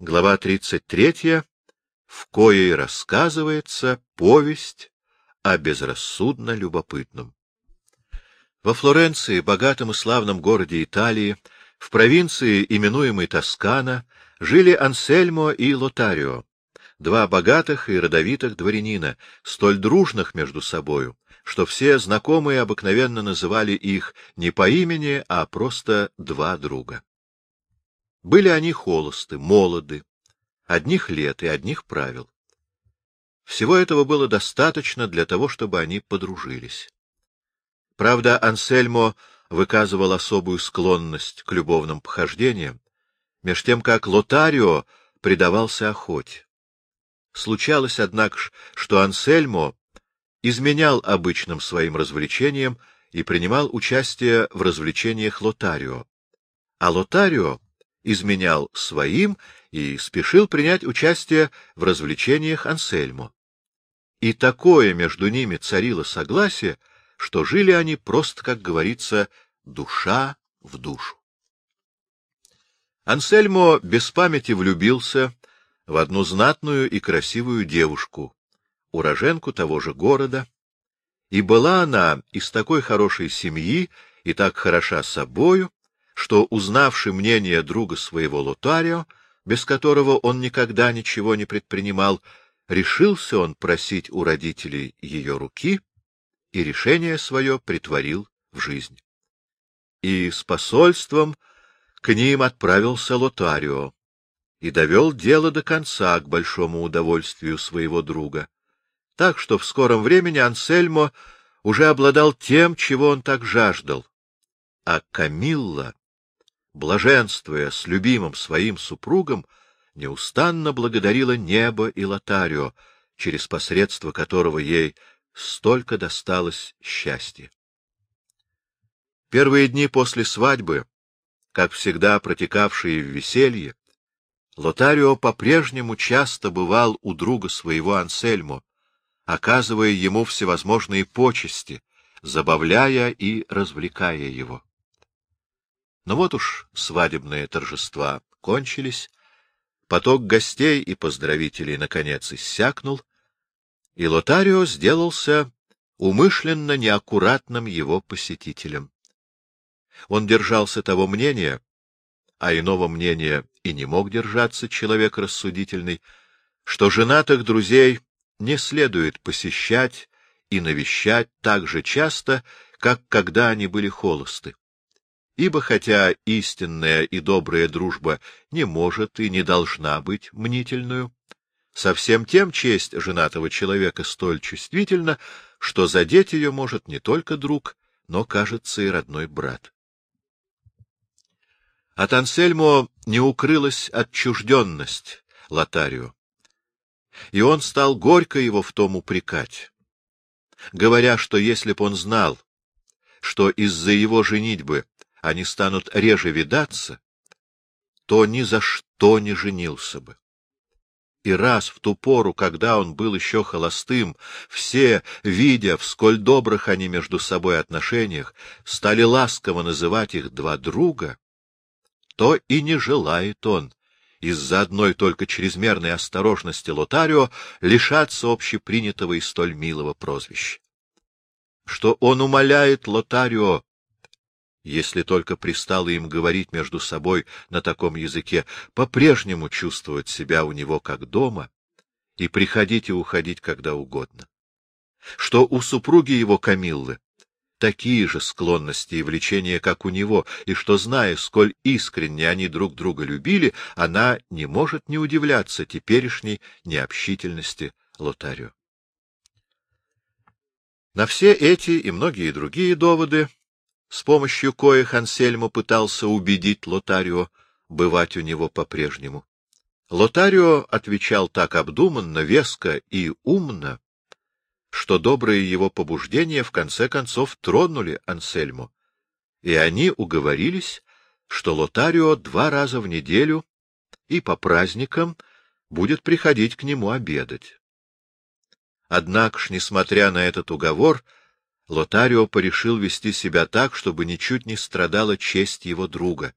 глава 33, в коей рассказывается повесть о безрассудно любопытном. Во Флоренции, богатом и славном городе Италии, в провинции, именуемой Тоскана, жили Ансельмо и Лотарио, два богатых и родовитых дворянина, столь дружных между собою, что все знакомые обыкновенно называли их не по имени, а просто два друга. Были они холосты, молоды, одних лет и одних правил. Всего этого было достаточно для того, чтобы они подружились. Правда, Ансельмо выказывал особую склонность к любовным похождениям, меж тем как Лотарио предавался охоте. Случалось, однако, что Ансельмо изменял обычным своим развлечениям и принимал участие в развлечениях Лотарио, а Лотарио изменял своим и спешил принять участие в развлечениях Ансельмо. И такое между ними царило согласие, что жили они просто, как говорится, душа в душу. Ансельмо без памяти влюбился в одну знатную и красивую девушку, уроженку того же города, и была она из такой хорошей семьи и так хороша собою, что, узнавши мнение друга своего Лотарио, без которого он никогда ничего не предпринимал, решился он просить у родителей ее руки и решение свое притворил в жизнь. И с посольством к ним отправился Лотарио и довел дело до конца к большому удовольствию своего друга. Так что в скором времени Ансельмо уже обладал тем, чего он так жаждал. А Камилла, блаженствуя с любимым своим супругом, неустанно благодарила небо и Лотарио, через посредство которого ей столько досталось счастья. Первые дни после свадьбы, как всегда протекавшие в веселье, Лотарио по-прежнему часто бывал у друга своего Ансельмо, оказывая ему всевозможные почести, забавляя и развлекая его. Но вот уж свадебные торжества кончились, поток гостей и поздравителей наконец иссякнул, и Лотарио сделался умышленно неаккуратным его посетителем. Он держался того мнения, а иного мнения и не мог держаться человек рассудительный, что женатых друзей не следует посещать и навещать так же часто, как когда они были холосты. Ибо хотя истинная и добрая дружба не может и не должна быть мнительную, совсем тем честь женатого человека столь чувствительна, что задеть ее может не только друг, но, кажется, и родной брат. От Ансельмо не укрылась отчужденность Лотарио, и он стал горько его в том упрекать, говоря, что если б он знал, что из-за его женитьбы они станут реже видаться, то ни за что не женился бы. И раз в ту пору, когда он был еще холостым, все, видя, в сколь добрых они между собой отношениях, стали ласково называть их два друга, то и не желает он, из-за одной только чрезмерной осторожности Лотарио, лишаться общепринятого и столь милого прозвища. Что он умоляет Лотарио если только пристало им говорить между собой на таком языке, по-прежнему чувствовать себя у него как дома и приходить и уходить когда угодно. Что у супруги его Камиллы такие же склонности и влечения, как у него, и что, зная, сколь искренне они друг друга любили, она не может не удивляться теперешней необщительности Лотарио. На все эти и многие другие доводы с помощью коих Ансельмо пытался убедить Лотарио бывать у него по-прежнему. Лотарио отвечал так обдуманно, веско и умно, что добрые его побуждения в конце концов тронули Ансельмо, и они уговорились, что Лотарио два раза в неделю и по праздникам будет приходить к нему обедать. Однако ж, несмотря на этот уговор, Лотарио порешил вести себя так, чтобы ничуть не страдала честь его друга,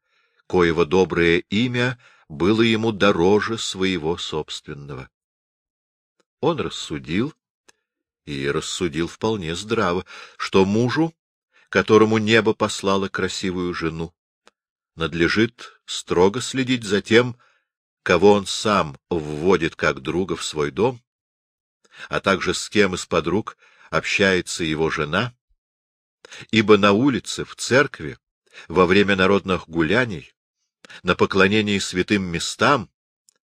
коего доброе имя было ему дороже своего собственного. Он рассудил, и рассудил вполне здраво, что мужу, которому небо послало красивую жену, надлежит строго следить за тем, кого он сам вводит как друга в свой дом, а также с кем из подруг общается его жена, ибо на улице, в церкви, во время народных гуляний, на поклонении святым местам,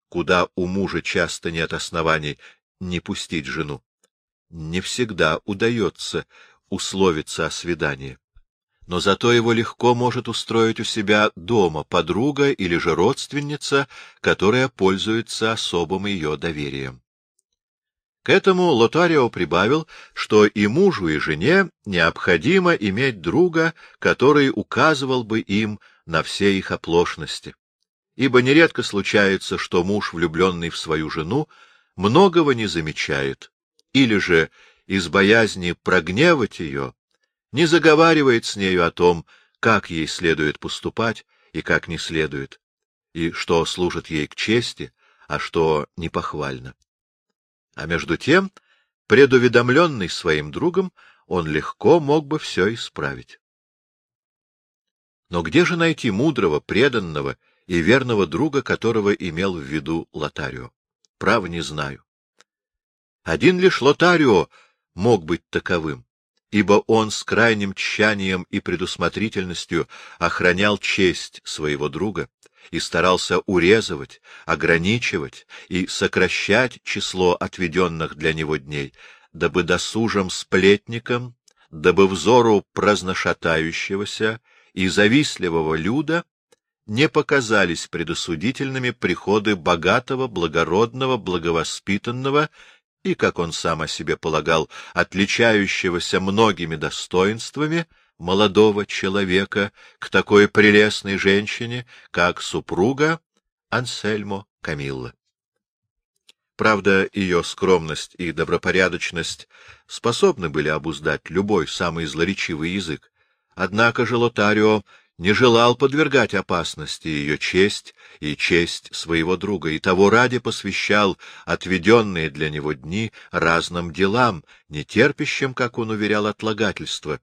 куда у мужа часто нет оснований не пустить жену, не всегда удается условиться о свидании. Но зато его легко может устроить у себя дома подруга или же родственница, которая пользуется особым ее доверием. К этому Лотарио прибавил, что и мужу, и жене необходимо иметь друга, который указывал бы им на все их оплошности. Ибо нередко случается, что муж, влюбленный в свою жену, многого не замечает, или же из боязни прогневать ее, не заговаривает с нею о том, как ей следует поступать и как не следует, и что служит ей к чести, а что непохвально. А между тем, предуведомленный своим другом, он легко мог бы все исправить. Но где же найти мудрого, преданного и верного друга, которого имел в виду Лотарио? Право не знаю. Один лишь Лотарио мог быть таковым, ибо он с крайним тщанием и предусмотрительностью охранял честь своего друга и старался урезывать, ограничивать и сокращать число отведенных для него дней, дабы досужим сплетникам, дабы взору праздношатающегося и завистливого люда не показались предосудительными приходы богатого, благородного, благовоспитанного и, как он сам о себе полагал, отличающегося многими достоинствами молодого человека к такой прелестной женщине, как супруга Ансельмо Камилла. Правда, ее скромность и добропорядочность способны были обуздать любой самый злоречивый язык. Однако же Лотарио не желал подвергать опасности ее честь и честь своего друга, и того ради посвящал отведенные для него дни разным делам, не терпящим, как он уверял, отлагательства,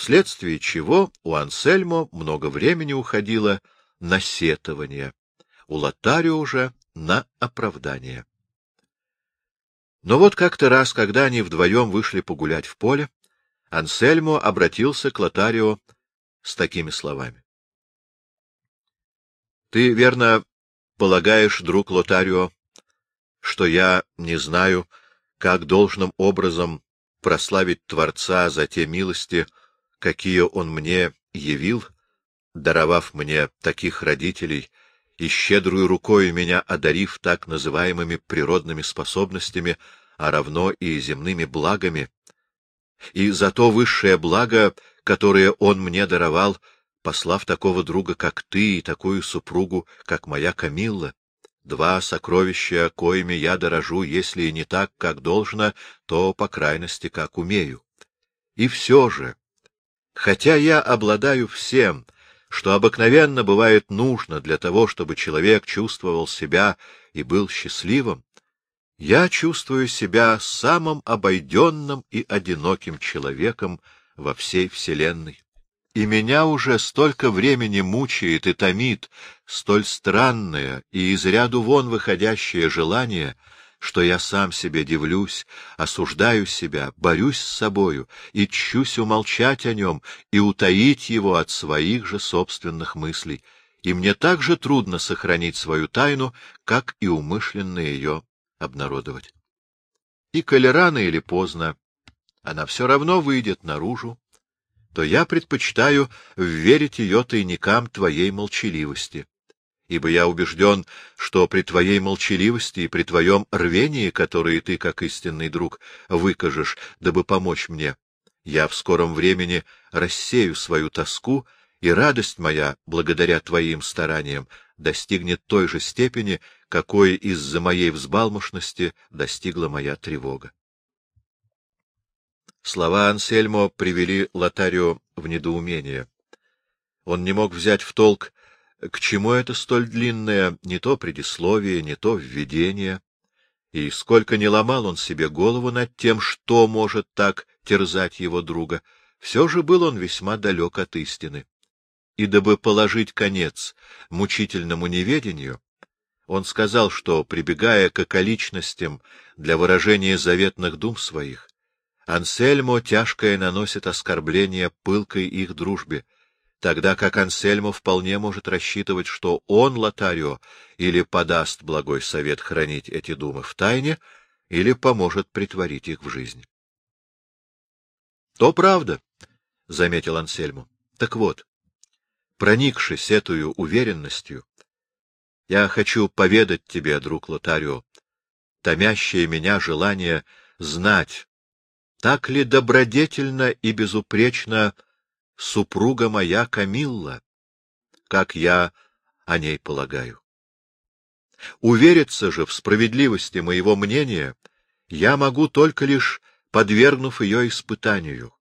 вследствие чего у Ансельмо много времени уходило на сетование, у Лотарио же на оправдание. Но вот как-то раз, когда они вдвоем вышли погулять в поле, Ансельмо обратился к Лотарио с такими словами. — Ты, верно, полагаешь, друг Лотарио, что я не знаю, как должным образом прославить Творца за те милости, какие он мне явил, даровав мне таких родителей и щедрую рукой меня одарив так называемыми природными способностями, а равно и земными благами, и за то высшее благо, которое он мне даровал, послав такого друга, как ты, и такую супругу, как моя Камилла. Два сокровища, коими я дорожу, если не так, как должно, то, по крайности, как умею. И все же, хотя я обладаю всем, что обыкновенно бывает нужно для того, чтобы человек чувствовал себя и был счастливым, я чувствую себя самым обойденным и одиноким человеком во всей вселенной. И меня уже столько времени мучает и томит столь странное и из ряду вон выходящее желание, что я сам себе дивлюсь, осуждаю себя, борюсь с собою и чусь умолчать о нем и утаить его от своих же собственных мыслей, и мне так же трудно сохранить свою тайну, как и умышленно ее обнародовать. И коли рано или поздно она все равно выйдет наружу, то я предпочитаю верить ее тайникам твоей молчаливости, ибо я убежден, что при твоей молчаливости и при твоем рвении, которые ты, как истинный друг, выкажешь, дабы помочь мне, я в скором времени рассею свою тоску, и радость моя, благодаря твоим стараниям, достигнет той же степени, какой из-за моей взбалмошности достигла моя тревога. Слова Ансельмо привели Лотарио в недоумение. Он не мог взять в толк, К чему это столь длинное не то предисловие, не то введение? И сколько не ломал он себе голову над тем, что может так терзать его друга, все же был он весьма далек от истины. И дабы положить конец мучительному неведению, он сказал, что, прибегая к околичностям для выражения заветных дум своих, Ансельмо тяжкое наносит оскорбление пылкой их дружбе, тогда как Ансельмо вполне может рассчитывать, что он, Лотарио, или подаст благой совет хранить эти думы в тайне, или поможет притворить их в жизнь. — То правда, — заметил Ансельмо. — Так вот, проникшись эту уверенностью, я хочу поведать тебе, друг Лотарио, томящее меня желание знать, так ли добродетельно и безупречно супруга моя Камилла, как я о ней полагаю. Увериться же в справедливости моего мнения я могу только лишь подвергнув ее испытанию,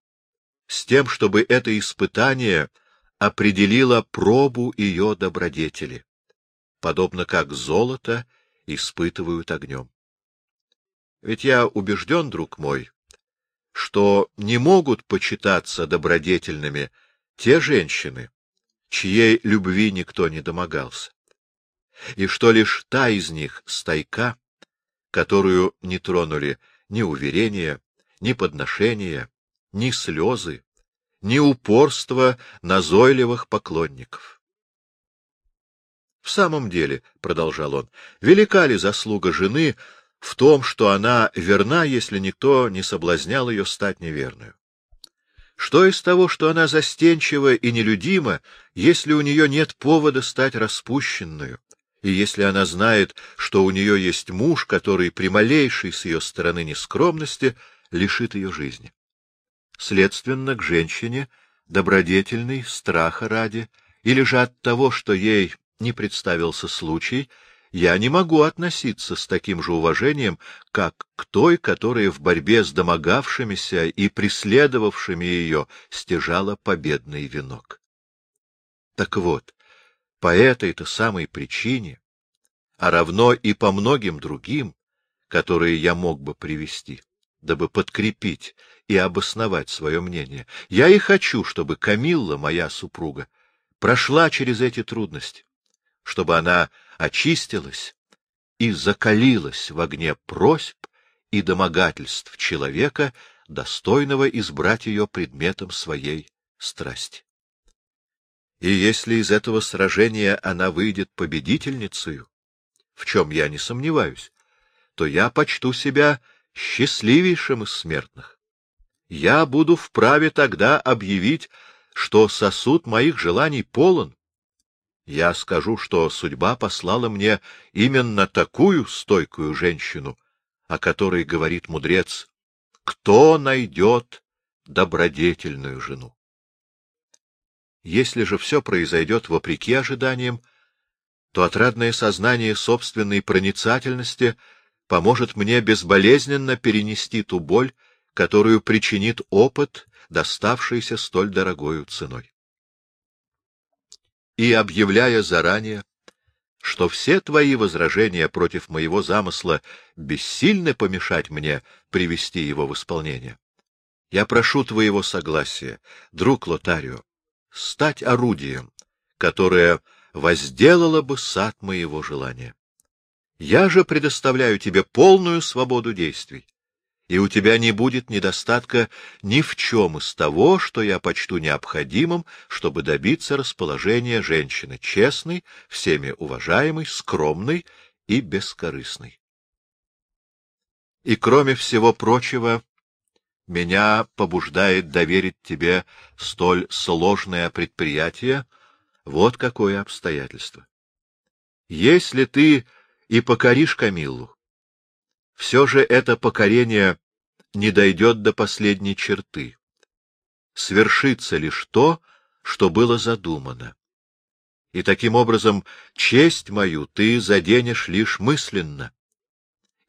с тем, чтобы это испытание определило пробу ее добродетели, подобно как золото испытывают огнем. Ведь я убежден, друг мой, что не могут почитаться добродетельными те женщины, чьей любви никто не домогался, и что лишь та из них стайка, которую не тронули ни уверения, ни подношения, ни слезы, ни упорство назойливых поклонников. В самом деле, — продолжал он, — велика ли заслуга жены в том, что она верна, если никто не соблазнял ее стать неверную. Что из того, что она застенчива и нелюдима, если у нее нет повода стать распущенную, и если она знает, что у нее есть муж, который при малейшей с ее стороны нескромности лишит ее жизни? Следственно, к женщине, добродетельной, страха ради, или же от того, что ей не представился случай, я не могу относиться с таким же уважением, как к той, которая в борьбе с домогавшимися и преследовавшими ее стяжала победный венок. Так вот, по этой-то самой причине, а равно и по многим другим, которые я мог бы привести, дабы подкрепить и обосновать свое мнение, я и хочу, чтобы Камилла, моя супруга, прошла через эти трудности, чтобы она очистилась и закалилась в огне просьб и домогательств человека, достойного избрать ее предметом своей страсти. И если из этого сражения она выйдет победительницей, в чем я не сомневаюсь, то я почту себя счастливейшим из смертных. Я буду вправе тогда объявить, что сосуд моих желаний полон, я скажу, что судьба послала мне именно такую стойкую женщину, о которой говорит мудрец, кто найдет добродетельную жену. Если же все произойдет вопреки ожиданиям, то отрадное сознание собственной проницательности поможет мне безболезненно перенести ту боль, которую причинит опыт, доставшийся столь дорогою ценой и объявляя заранее, что все твои возражения против моего замысла бессильны помешать мне привести его в исполнение. Я прошу твоего согласия, друг Лотарио, стать орудием, которое возделало бы сад моего желания. Я же предоставляю тебе полную свободу действий и у тебя не будет недостатка ни в чем из того, что я почту необходимым, чтобы добиться расположения женщины честной, всеми уважаемой, скромной и бескорыстной. И кроме всего прочего, меня побуждает доверить тебе столь сложное предприятие, вот какое обстоятельство. Если ты и покоришь Камиллу, все же это покорение не дойдет до последней черты. Свершится лишь то, что было задумано. И таким образом честь мою ты заденешь лишь мысленно.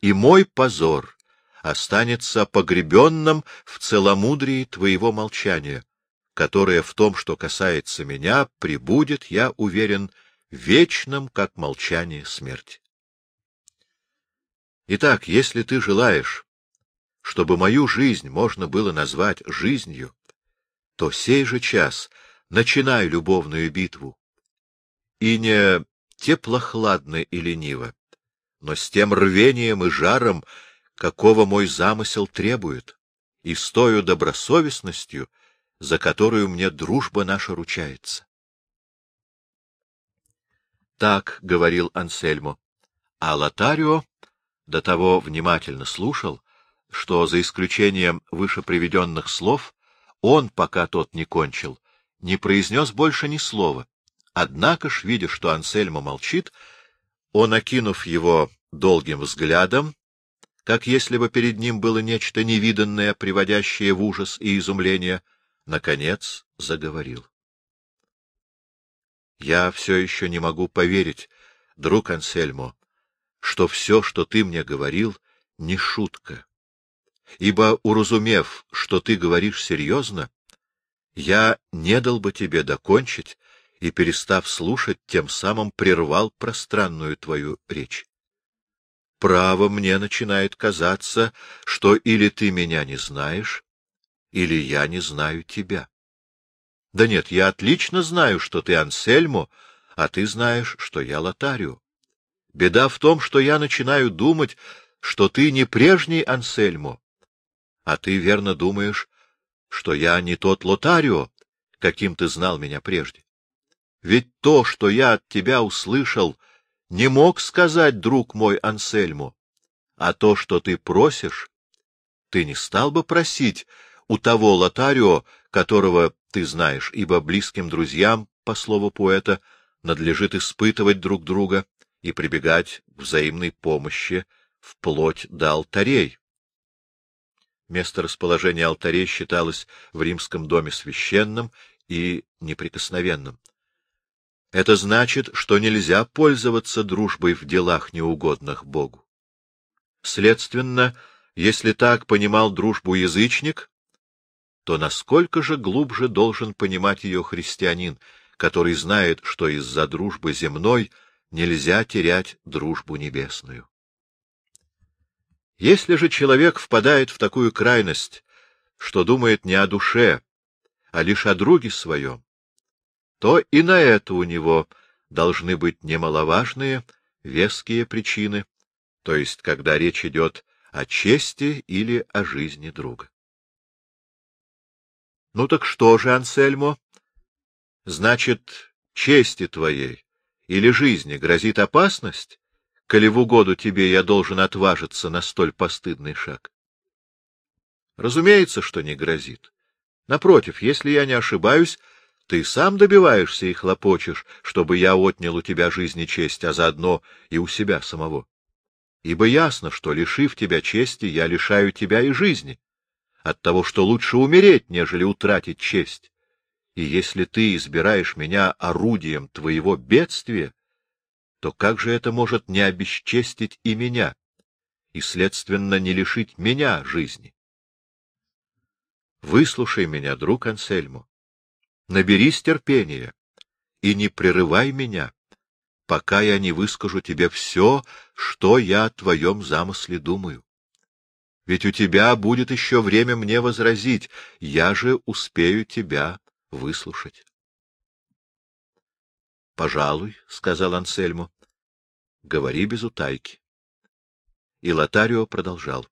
И мой позор останется погребенным в целомудрии твоего молчания, которое в том, что касается меня, прибудет, я уверен, вечным, как молчание смерти. Итак, если ты желаешь, чтобы мою жизнь можно было назвать жизнью, то сей же час начинай любовную битву. И не теплохладно и лениво, но с тем рвением и жаром, какого мой замысел требует, и с тою добросовестностью, за которую мне дружба наша ручается. Так говорил Ансельмо, а Лотарио до того внимательно слушал, что, за исключением выше приведенных слов, он, пока тот не кончил, не произнес больше ни слова. Однако ж, видя, что Ансельмо молчит, он, окинув его долгим взглядом, как если бы перед ним было нечто невиданное, приводящее в ужас и изумление, наконец заговорил. — Я все еще не могу поверить, друг Ансельмо, что все, что ты мне говорил, не шутка. Ибо, уразумев, что ты говоришь серьезно, я не дал бы тебе докончить и, перестав слушать, тем самым прервал пространную твою речь. Право мне начинает казаться, что или ты меня не знаешь, или я не знаю тебя. Да нет, я отлично знаю, что ты Ансельмо, а ты знаешь, что я Лотарио. Беда в том, что я начинаю думать, что ты не прежний Ансельмо, а ты верно думаешь, что я не тот Лотарио, каким ты знал меня прежде. Ведь то, что я от тебя услышал, не мог сказать, друг мой Ансельмо, а то, что ты просишь, ты не стал бы просить у того Лотарио, которого ты знаешь, ибо близким друзьям, по слову поэта, надлежит испытывать друг друга и прибегать к взаимной помощи вплоть до алтарей. Место расположения алтарей считалось в римском доме священным и неприкосновенным. Это значит, что нельзя пользоваться дружбой в делах, неугодных Богу. Следственно, если так понимал дружбу язычник, то насколько же глубже должен понимать ее христианин, который знает, что из-за дружбы земной нельзя терять дружбу небесную. Если же человек впадает в такую крайность, что думает не о душе, а лишь о друге своем, то и на это у него должны быть немаловажные, веские причины, то есть когда речь идет о чести или о жизни друга. Ну так что же, Ансельмо? Значит, чести твоей или жизни грозит опасность, коли в угоду тебе я должен отважиться на столь постыдный шаг? Разумеется, что не грозит. Напротив, если я не ошибаюсь, ты сам добиваешься и хлопочешь, чтобы я отнял у тебя жизнь и честь, а заодно и у себя самого. Ибо ясно, что, лишив тебя чести, я лишаю тебя и жизни, от того, что лучше умереть, нежели утратить честь. И если ты избираешь меня орудием твоего бедствия, то как же это может не обесчестить и меня, и, следственно, не лишить меня жизни? Выслушай меня, друг Ансельмо, наберись терпения и не прерывай меня, пока я не выскажу тебе все, что я о твоем замысле думаю. Ведь у тебя будет еще время мне возразить, я же успею тебя выслушать. — Пожалуй, — сказал Ансельмо, — говори без утайки. И Лотарио продолжал.